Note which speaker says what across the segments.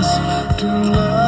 Speaker 1: to love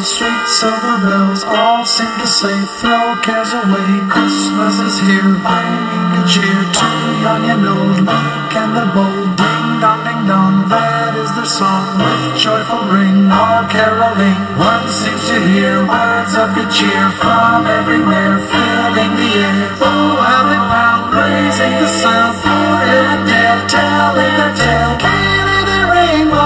Speaker 1: the
Speaker 2: bells,
Speaker 1: sweet silver bells, all seem to say, throw cares away. Christmas is here, bringing good cheer to young and old, meek and the bold. Ding dong, ding dong, that is their song. With joyful ring, all caroling. One seems to hear words of good cheer from everywhere, filling the air. Oh, how they pound, raising the sound, for hill and telling their tale. Ring while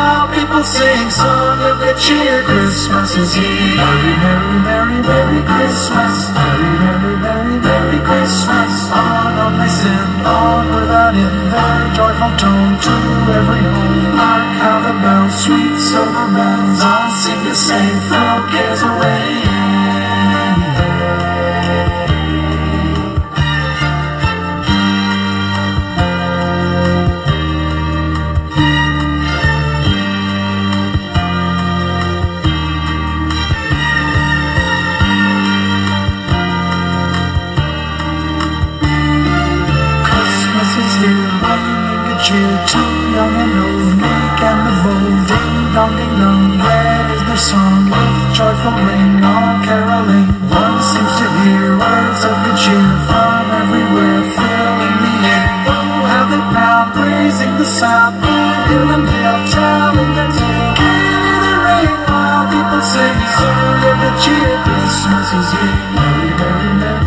Speaker 1: people sing song of the cheer. Christmas is here. Merry, merry, merry, merry Christmas. Merry, merry, merry, merry Christmas. On, on they send, on without end, their joyful tone to every home. Hark how the bells, sweet silver bells, all seem to say, throw cares away. Young and old, meek and the bold. Ding dong, ding dong, that is their song. With joyful ring, all caroling. One seems to hear words of good cheer from everywhere, filling the air. Oh, how they pound, raising the sound. Hill and dale, telling their tale. Giving the ring while people sing song of good cheer. Christmas is here. Merry, merry, merry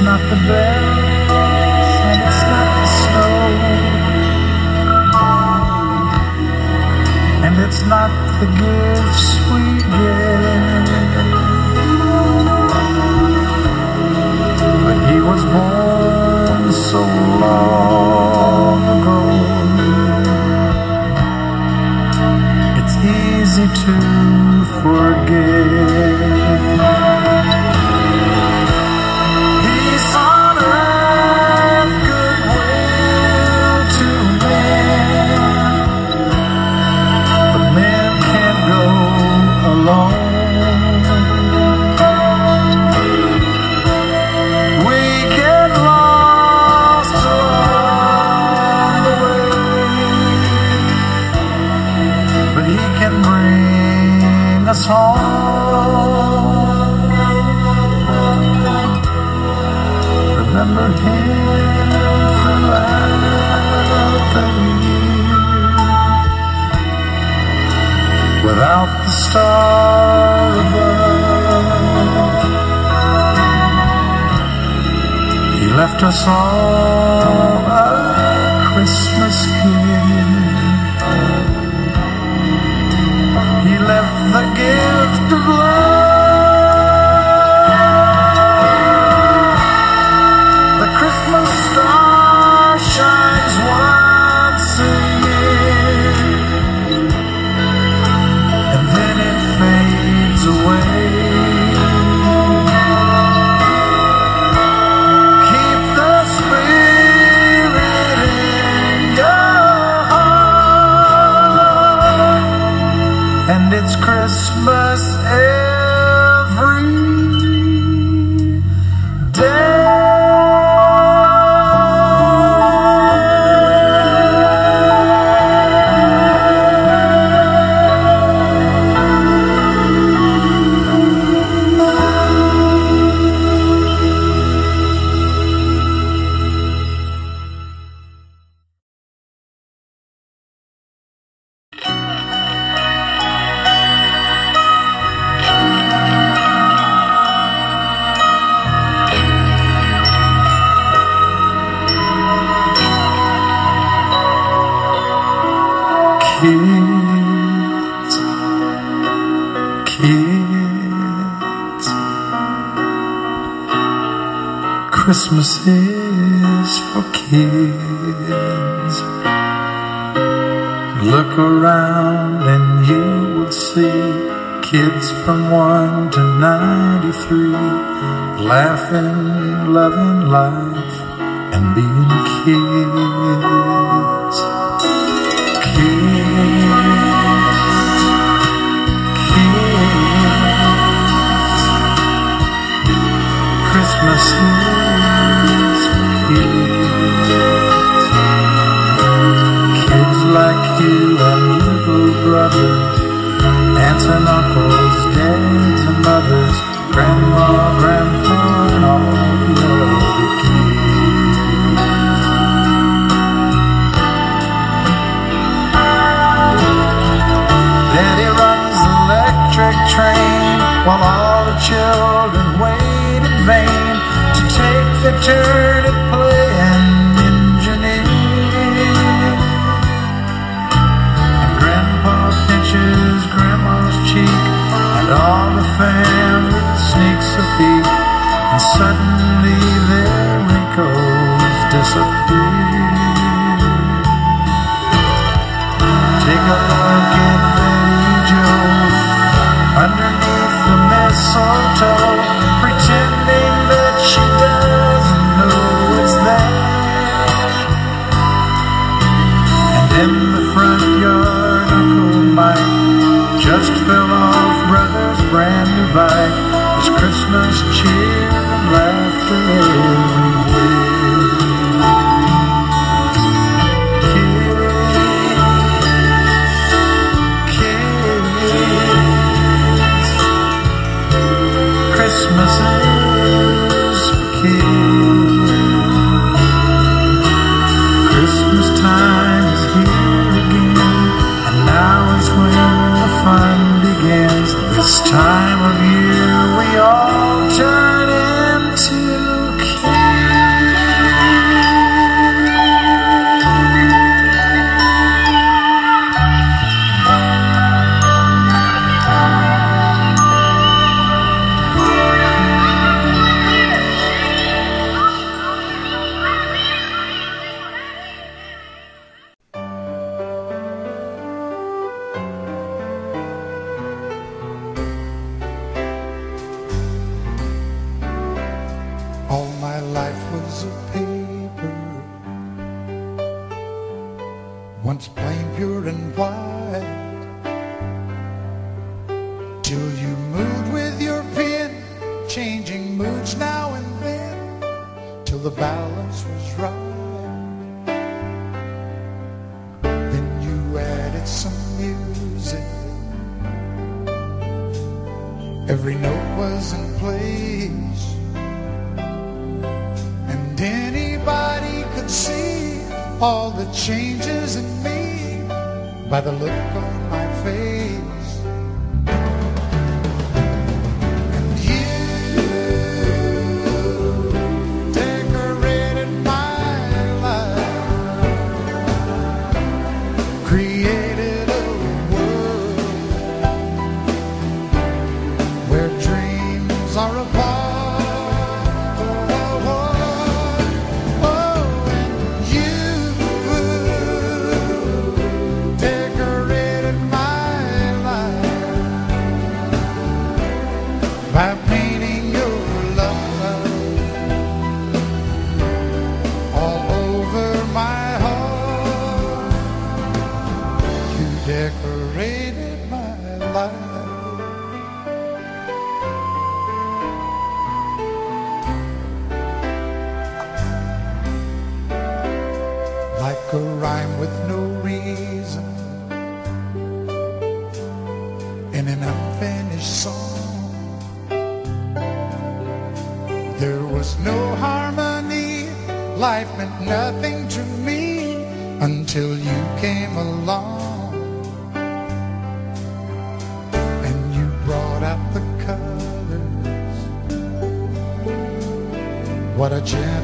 Speaker 1: not the bells, and it's not the snow, and it's not the gifts we get. But he was born so long left us all a Christmas gift. He left the gift of Christmas is for kids. Look around and you will see kids from 1 to 93 laughing, loving life, and being kids. And uncles, dads and mothers, grandma, grandpa, and all the kids. Daddy runs the electric train while all the children wait in vain to take their turn Christmas is time
Speaker 3: with no reason in an unfinished song. There was no harmony, life meant nothing to me until you came along and you brought out the colors. What a
Speaker 1: jam!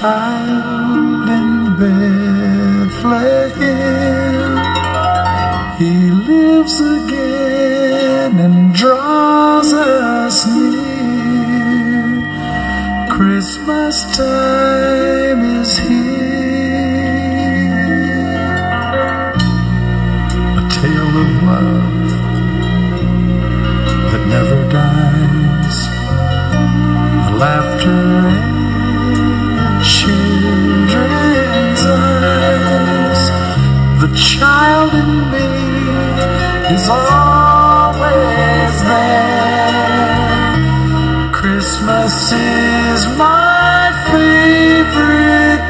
Speaker 1: child in Bethlehem. He lives again and draws us near. Christmas time is here. A tale of love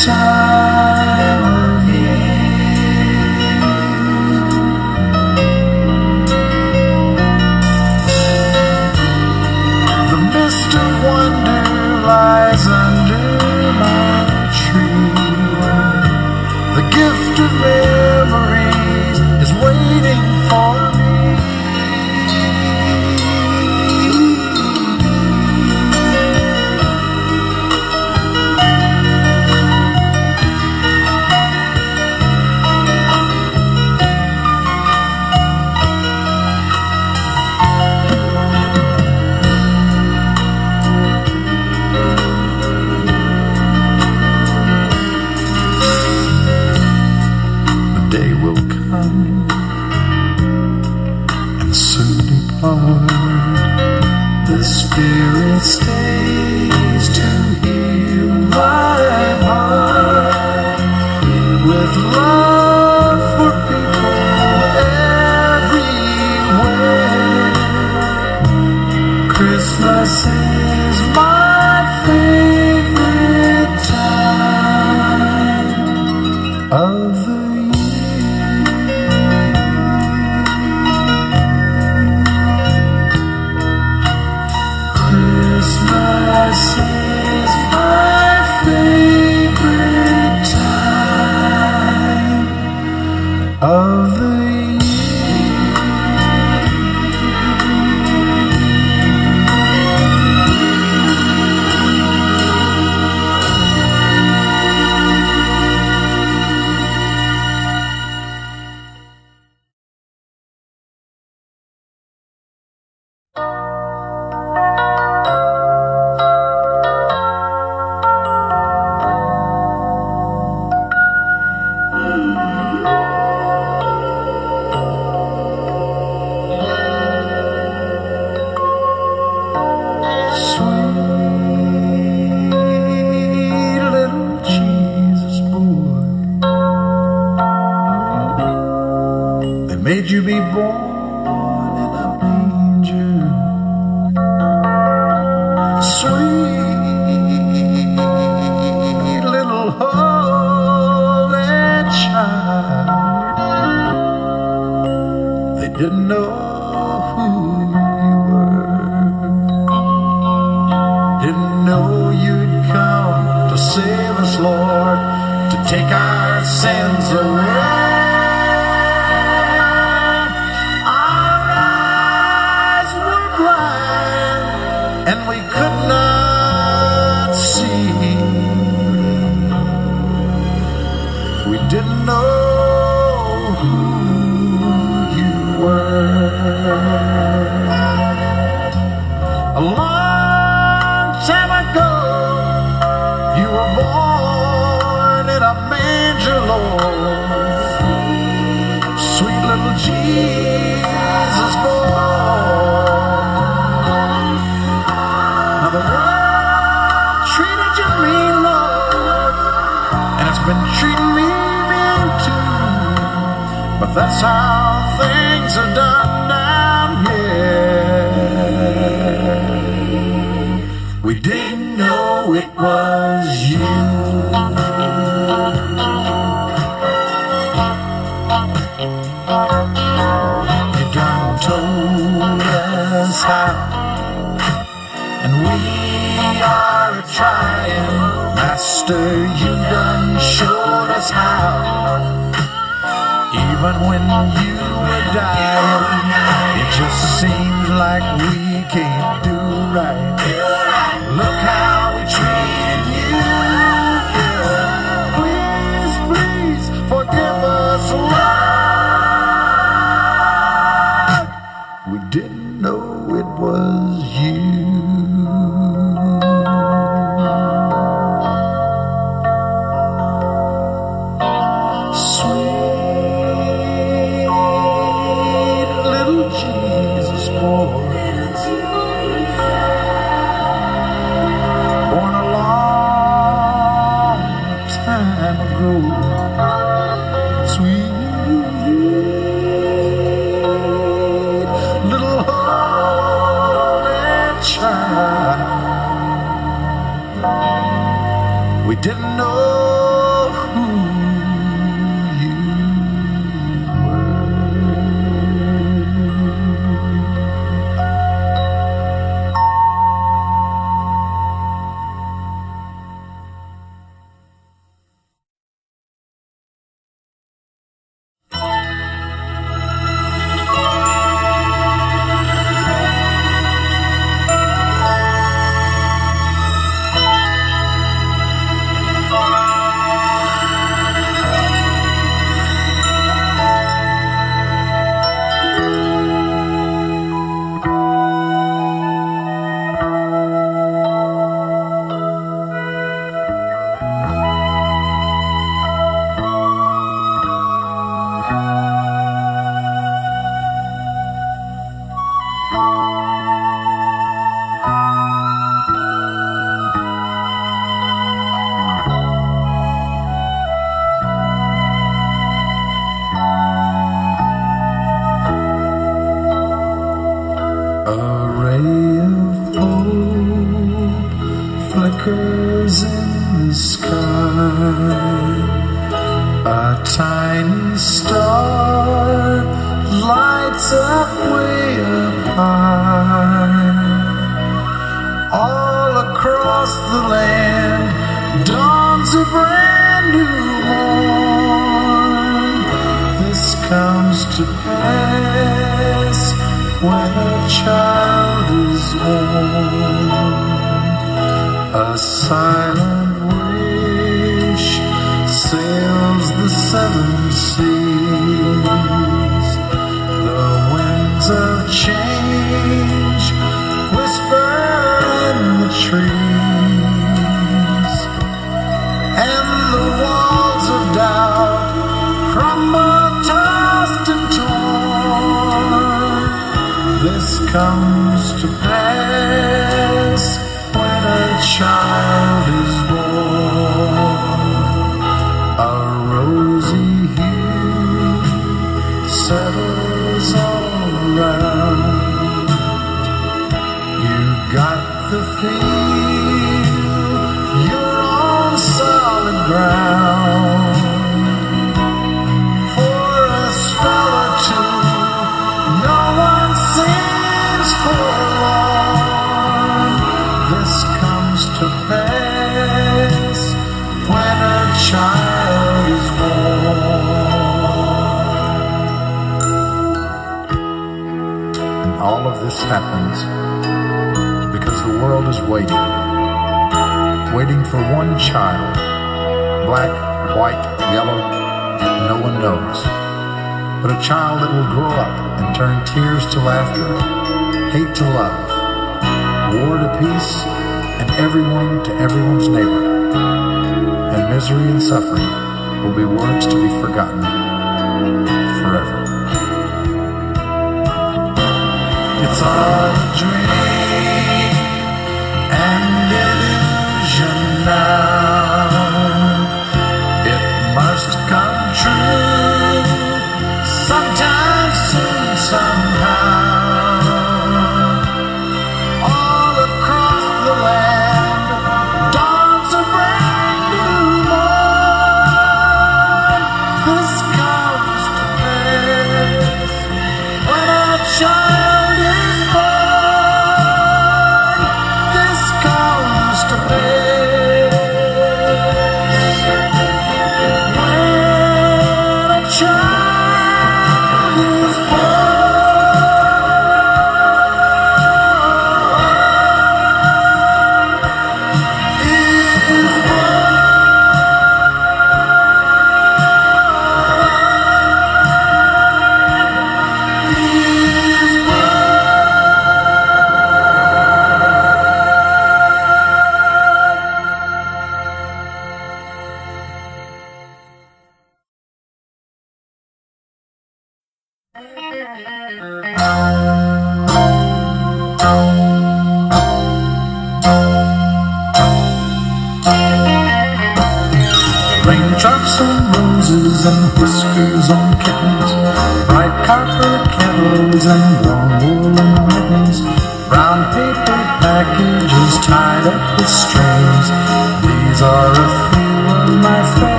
Speaker 1: child. silent wish sails the seven seas. The winds of change whisper in the trees, and the walls of doubt crumble tossed and torn. This comes to pass child is world is waiting, waiting for one child, black, white, yellow, no one knows, but a child that will grow up and turn tears to laughter, hate to love, war to peace, and everyone to everyone's neighbor. And misery and suffering will be words to be forgotten forever. It's all a dream. now. It must come true.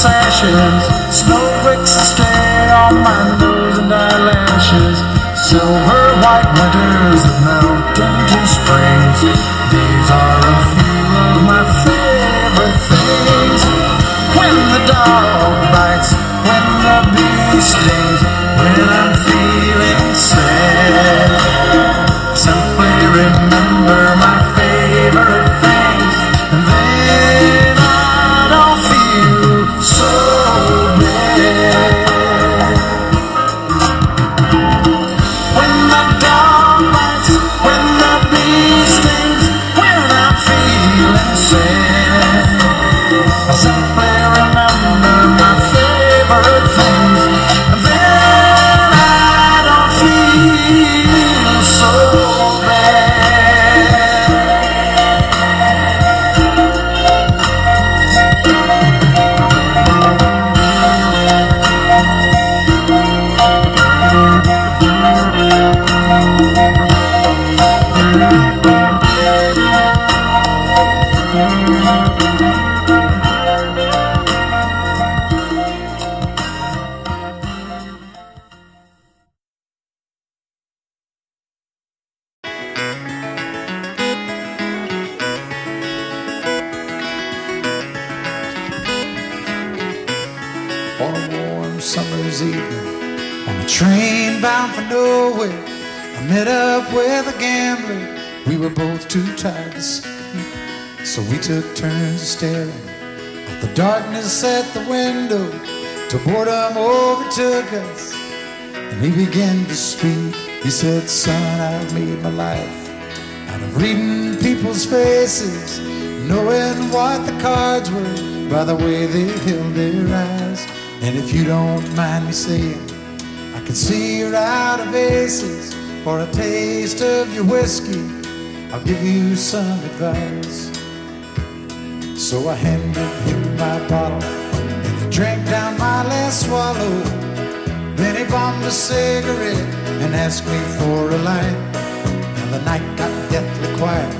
Speaker 1: Sashes. Snowflakes stay on my nose and eyelashes. Silver white winters that melt into
Speaker 2: springs. And
Speaker 1: he began to speak. He said, "Son, I've made my life out of reading people's faces, knowing what the cards were by the way they held their eyes. And if you don't mind me saying, I can see you're out of aces. For a taste of your whiskey, I'll give you some advice. So I handed him my bottle, and he drank down my last swallow. Then he bombed a cigarette and asked me for a light. And the night got deathly quiet,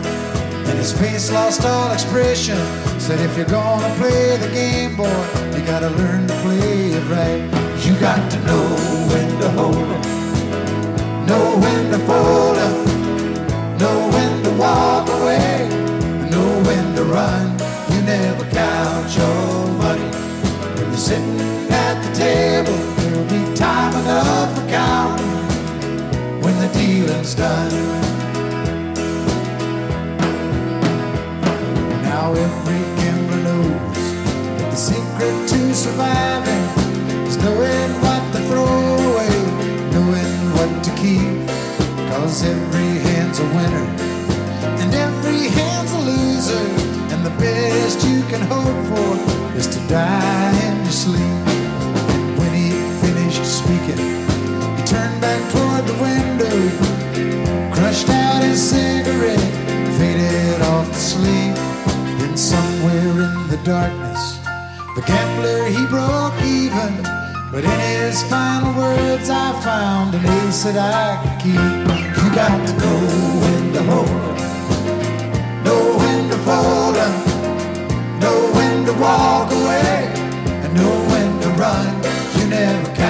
Speaker 1: and his face lost all expression. Said, if you're gonna play the game, boy, you gotta learn to play it right. You got to know when to hold 'em, know when to fold up, know when to walk away, know when to run. You never count your money when you're sitting at the table. There'll be time enough for counting when the dealing's done. Now every gambler knows that the secret to surviving is knowing what to throw away, knowing what to keep. Cause every hand's a winner and every hand's a loser. And the best you can hope for is to die in your sleep. Speaking, he turned back toward the window, crushed out his cigarette, faded off to sleep. Then somewhere in the darkness, the gambler he broke even. But in his final words, I found an ace that I could keep. You got to know when to hold know when to know when to walk away, and know when to run. You never count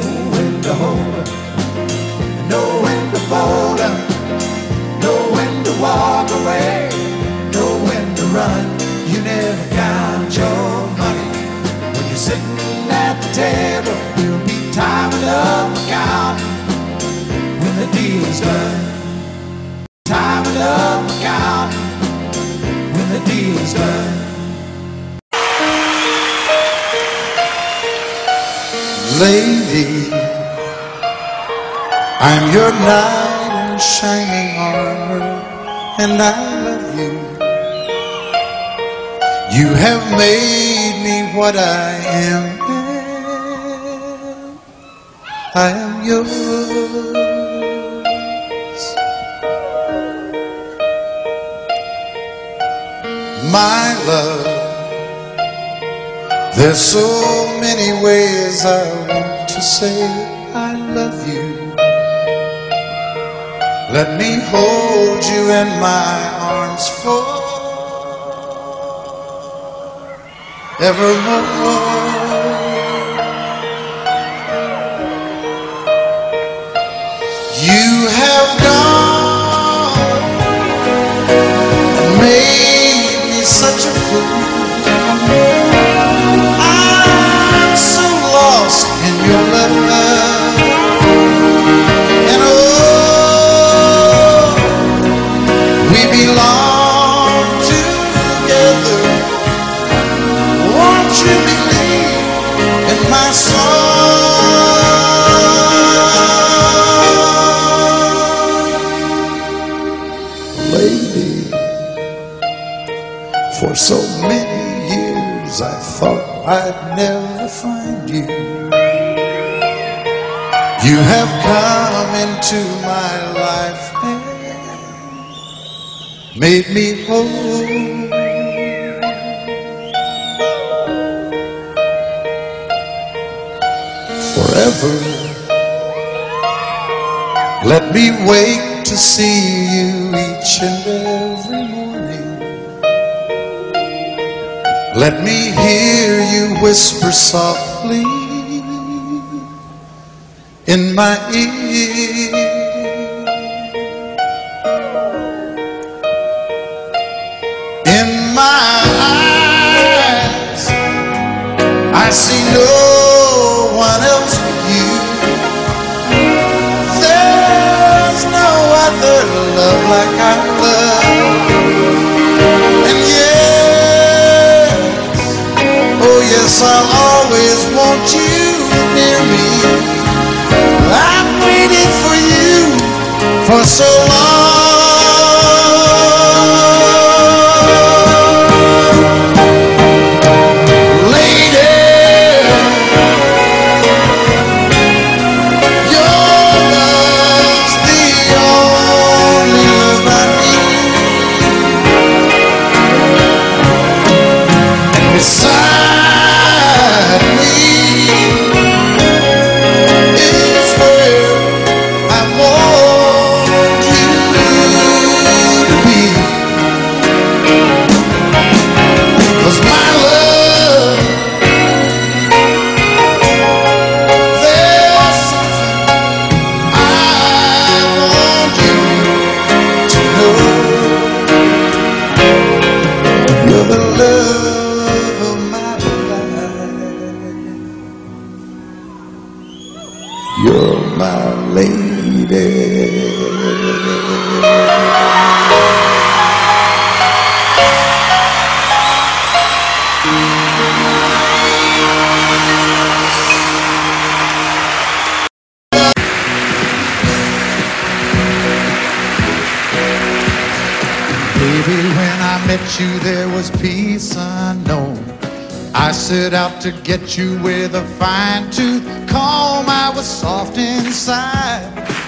Speaker 1: sitting at the table. There'll be time enough for counting when the deal's done. Time enough for counting when the deal's done. Lady, I'm your knight in shining armor, and I love you. You have made what I am. I am yours. My love, there's so many ways I want to say I love you. Let me hold you in my arms forevermore. You have made me whole. Forever, let me wake to see you each and every morning. Let me hear you whisper softly in my ear. No one else but you. There's no other love like I love. And yes, oh yes, I'll always want you near me. I've waited for you for so long. Set out to get you with a fine tooth comb. I was soft inside.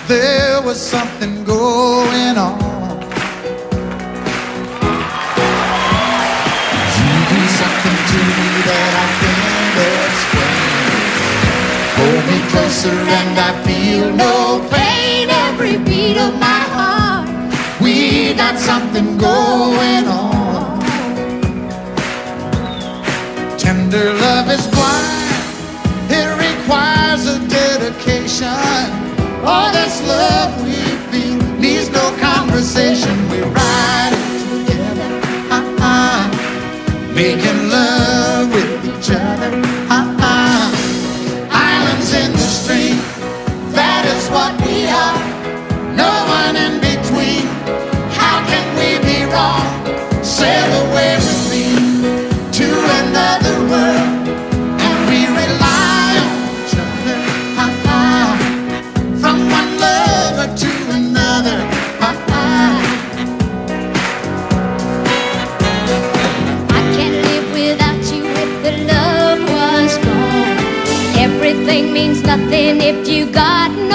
Speaker 1: There was something going on. You do something to me that I can't explain. Hold me closer and I feel no pain. Every beat of my heart, we got something going on. Tender love is blind, it requires a dedication. All this love we feel needs no conversation. We ride it together, uh-uh. making
Speaker 4: nothing if you got
Speaker 1: nothing.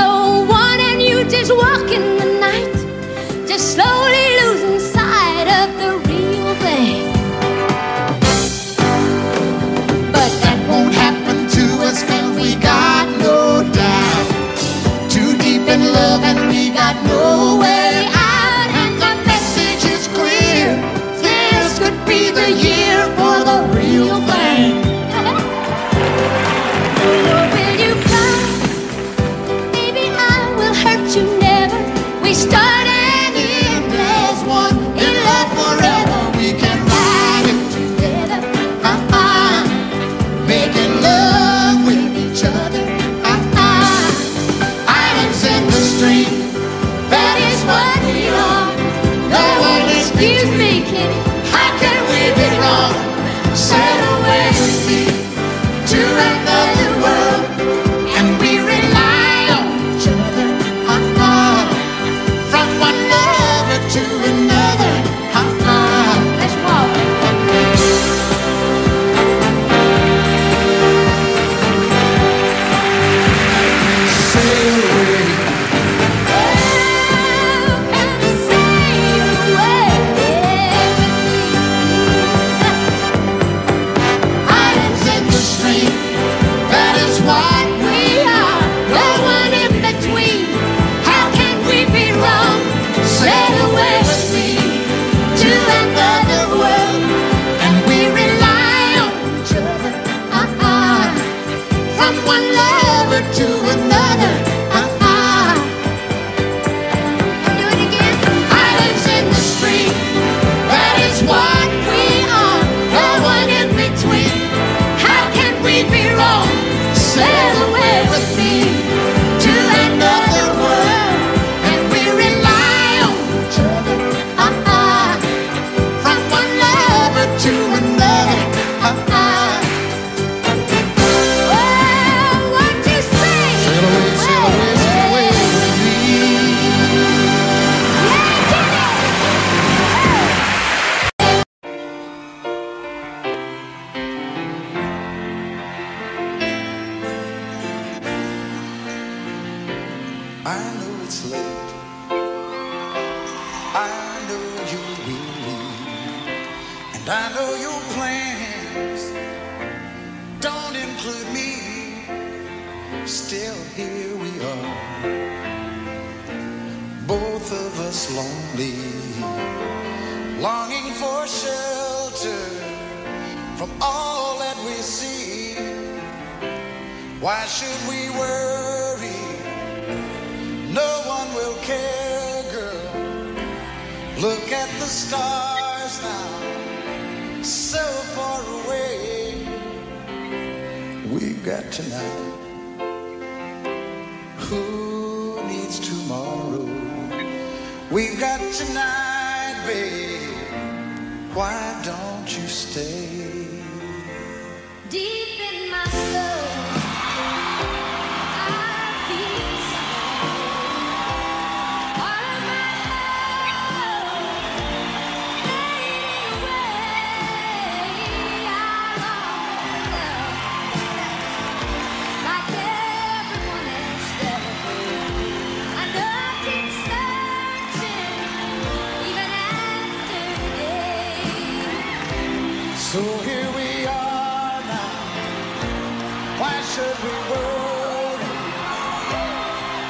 Speaker 1: should we roll?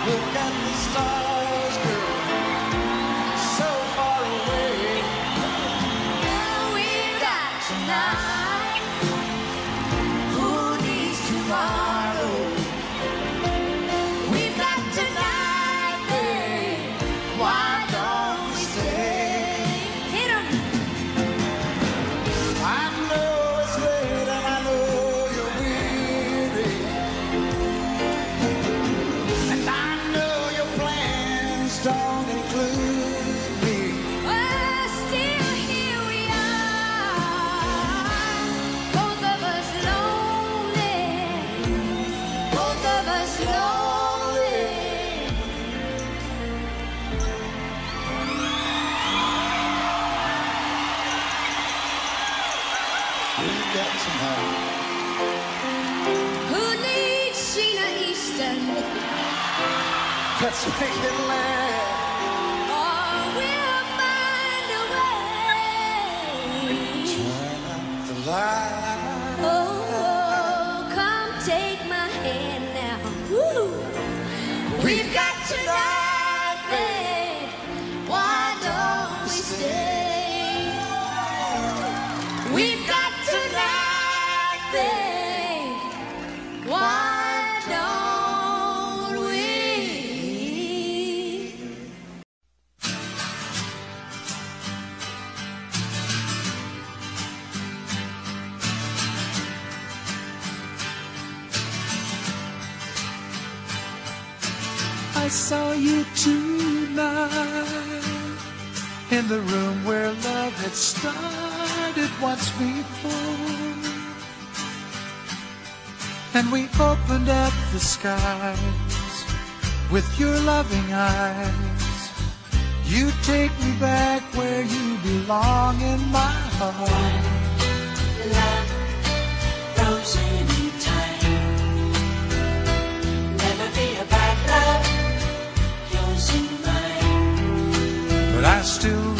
Speaker 1: Look at the stars.
Speaker 4: Sexta in
Speaker 1: the room where love had started once before. And we opened up the skies with your loving eyes. You take me back where you belong in my heart.
Speaker 5: Love. Never be love, yours and mine.
Speaker 1: But I still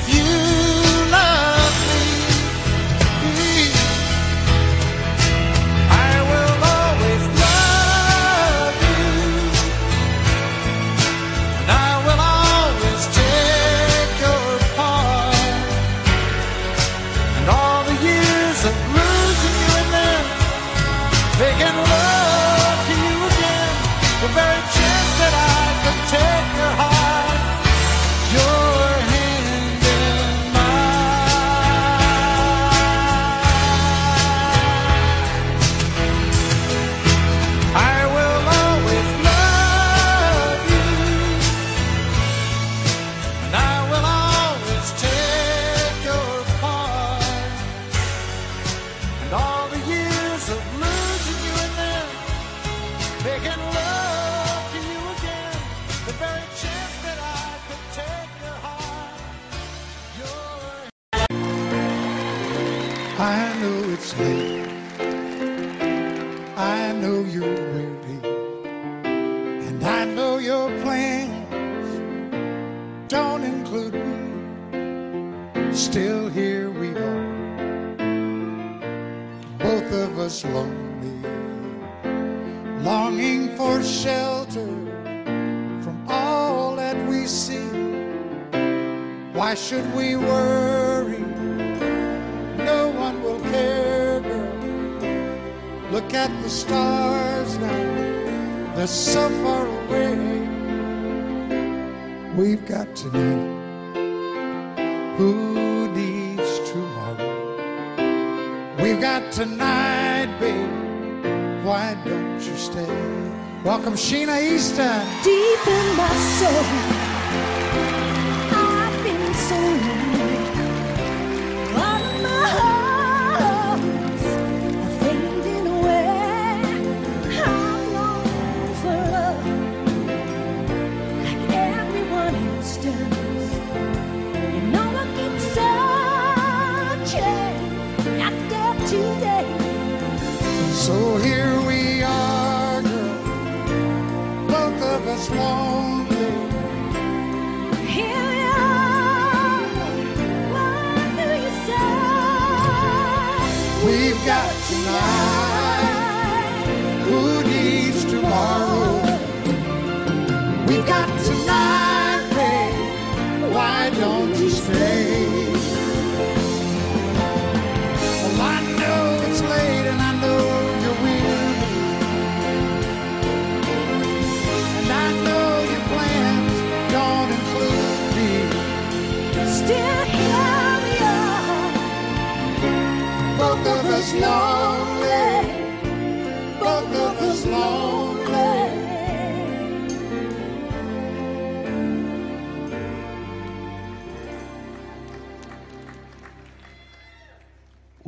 Speaker 5: If
Speaker 1: you. Easton.
Speaker 6: deep in my soul. I've been so lonely. All of my hopes are fading away. I'm longing for love, like everyone else does. You know I keep searching after today.
Speaker 1: So here we are, tonight. Who needs tomorrow? We've got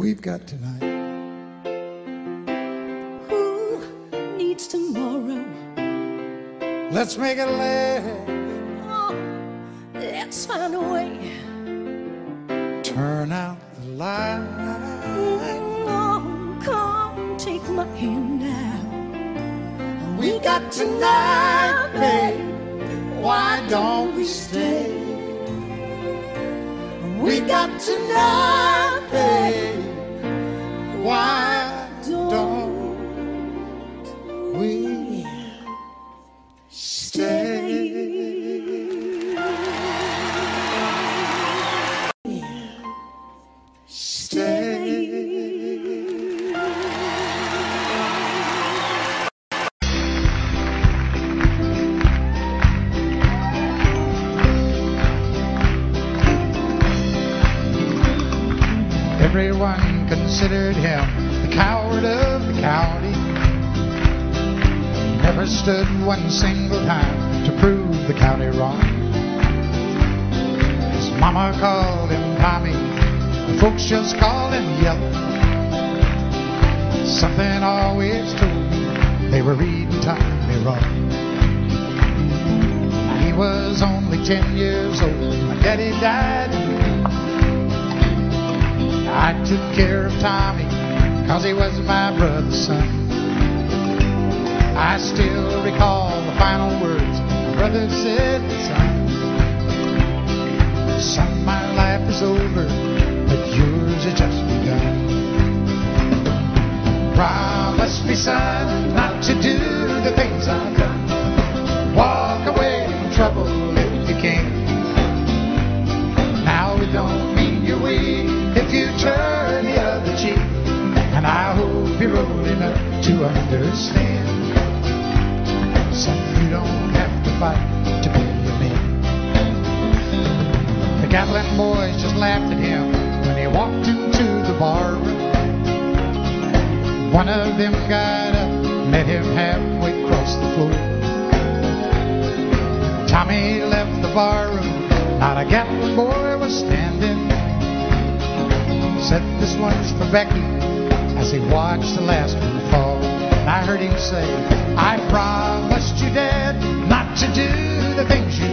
Speaker 1: We've got tonight.
Speaker 6: Who needs tomorrow?
Speaker 1: Let's make it last.
Speaker 6: Oh, let's find a way.
Speaker 1: Turn out the light. We got tonight, babe. Why don't we stay? We got tonight, babe. Why considered him the coward of the county. Never stood one single time to prove the county wrong. His mama called him Tommy, the folks just called him Yellow. Something always told me they were reading Tommy wrong. He was only ten years old. My daddy died I took care of Tommy, cause he was my brother's son. I still recall the final words my brother said, son. Son, my life is over, but yours has just begun. Promise me, son, not to do the things I've done. Walk away from trouble to understand. Son, you don't have to fight to be a man. The Gatlin boys just laughed at him when he walked into the bar room. One of them got up, met him halfway across the floor. Tommy left the bar room, not a Gatlin boy was standing. Said this one's for Becky as he watched the last one fall. I heard him say, I promised you, Dad, not to do the things you've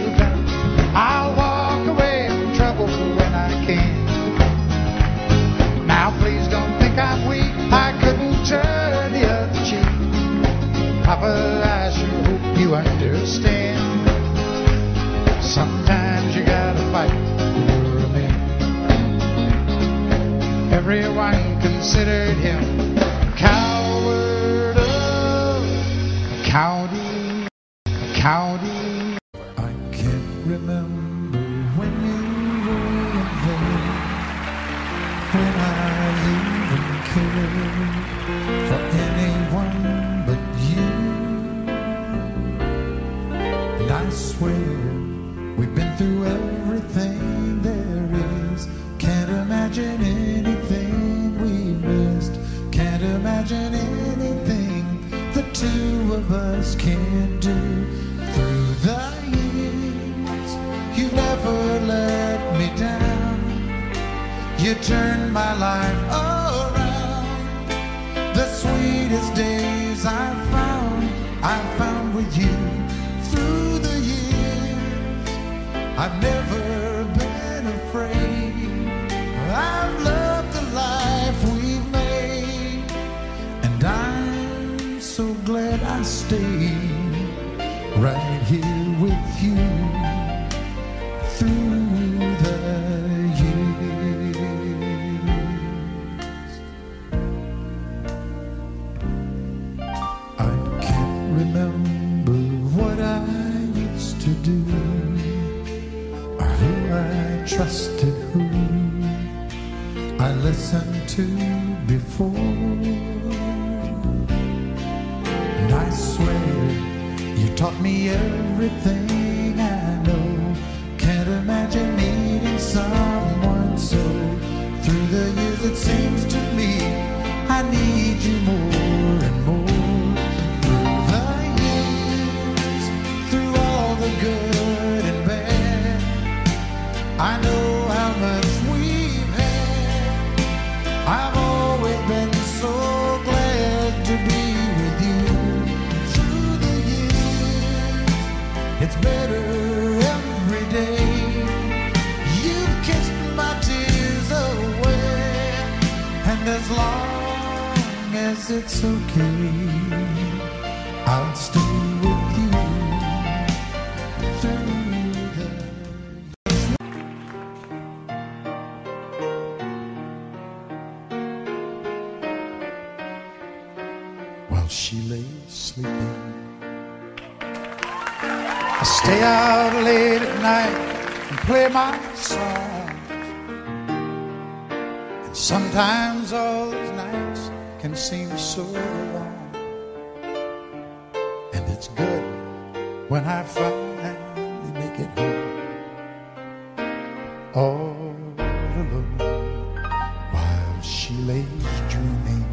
Speaker 1: considered him when I finally make it home. All alone while she lays dreaming.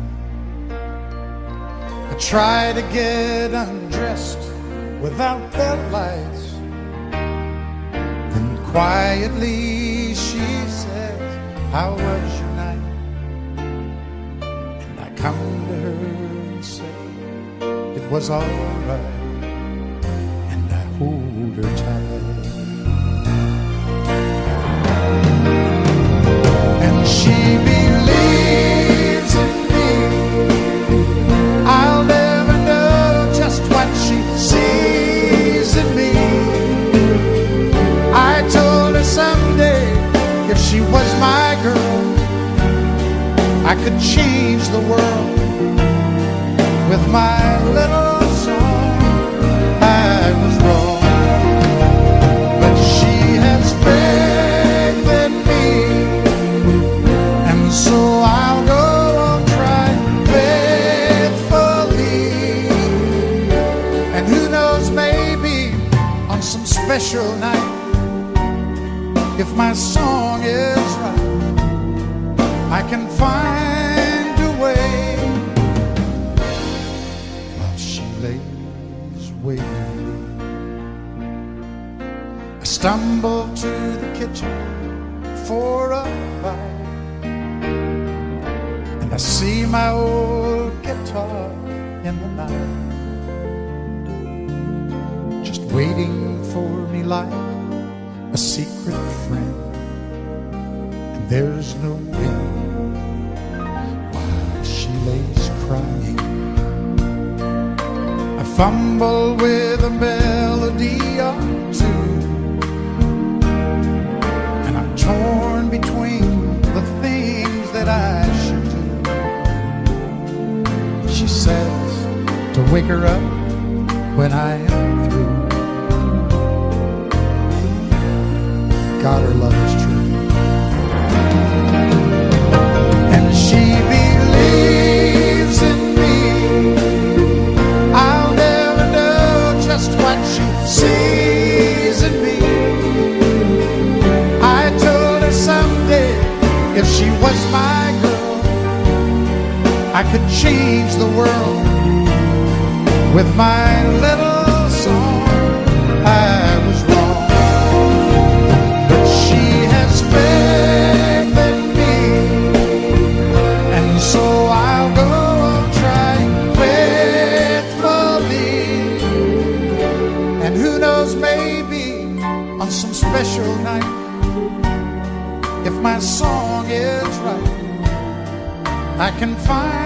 Speaker 1: I try to get undressed without the lights. Then quietly she says, How was your night? And I come to her and say, It was alright. Hold her. And she believes in me. I'll never know just what she sees in me. I told her someday if she was my girl, I could change the world with my little special night, if my song is right, I can find a way while she lays waiting. I stumble to the kitchen for a bite. And I see my old guitar in the night, just waiting me like a secret friend. And there's no end while she lays crying. I fumble with a melody or two, and I'm torn between the things that I should do. She says to wake her up when I God, her love is true. And she believes in me. I'll never know just what she sees in me. I told her someday if she was my girl, I could change the world with my little song. I I can find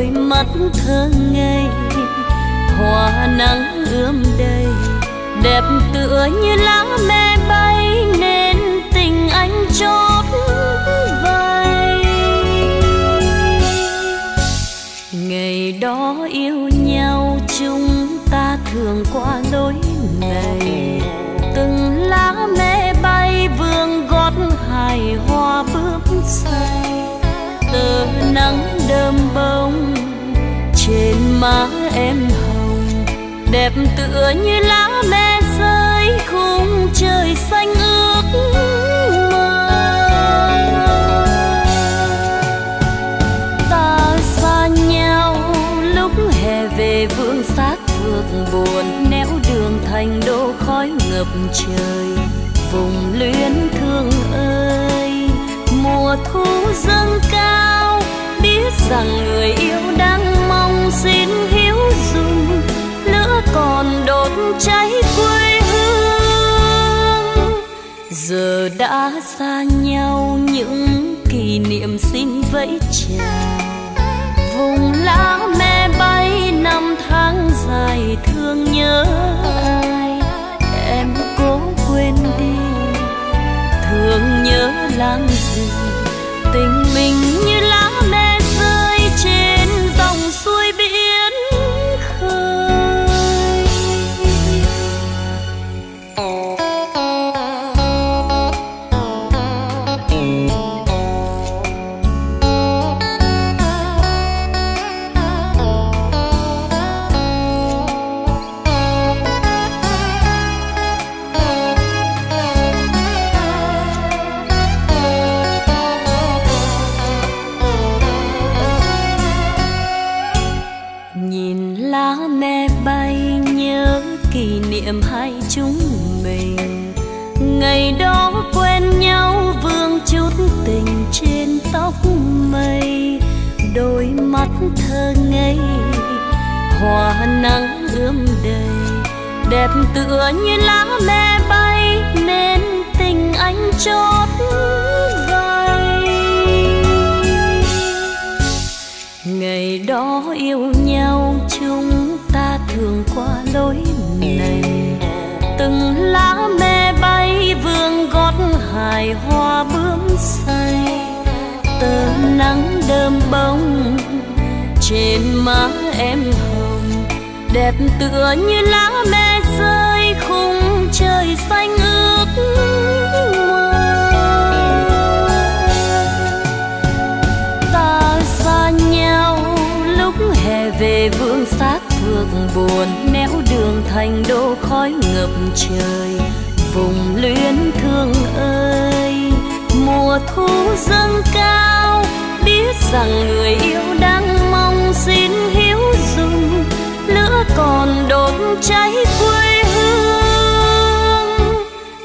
Speaker 6: đôi mắt thơ ngây, hoa nắng ươm đầy, đẹp tựa như lá me bay, nên tình anh chót vay ngày đó yêu nhau, chúng ta thường qua lối này từng lá me bay, vương gót hài hoa bước say. Tờ nắng đơm bông trên má em hồng, đẹp tựa như lá me rơi khung trời xanh ước mơ. Ta xa nhau lúc hè về vương xác vượt buồn, nẻo đường thành đô khói ngập trời. Vùng luyến thương ơi, mùa thu dâng cao, biết rằng người yêu cháy quê hương. Giờ đã xa nhau, những kỷ niệm xin vẫy chào vùng lá me bay, năm tháng dài thương nhớ ai? Em cố quên đi. Thương nhớ làm gì tình mình như thơ ngây hoa nắng ươm đầy đẹp tựa như lá me bay nên tình anh chót vay ngày đó yêu nhau chúng ta thường qua lối này từng lá me bay vương gót hài hoa bướm say. Tơ nắng đơm bông trên má em hồng. Đẹp tựa như lá me rơi khung trời xanh ước mơ. Ta xa nhau lúc hè về vương xác thượng buồn, nẻo đường thành đô khói ngập trời. Vùng luyến thương ơi, mùa thu dâng cao, biết rằng người yêu đang mong xin hiếu dùng, lửa còn đốt cháy quê hương.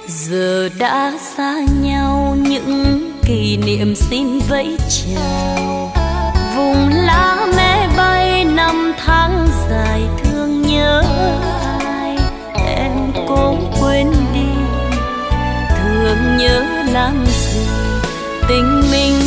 Speaker 6: Giờ đã xa nhau, những kỷ niệm xin vẫy chào. Vùng lá mẹ bay, năm tháng dài thương nhớ ai? Em cố quên đi. Thương nhớ làm gì? Tình mình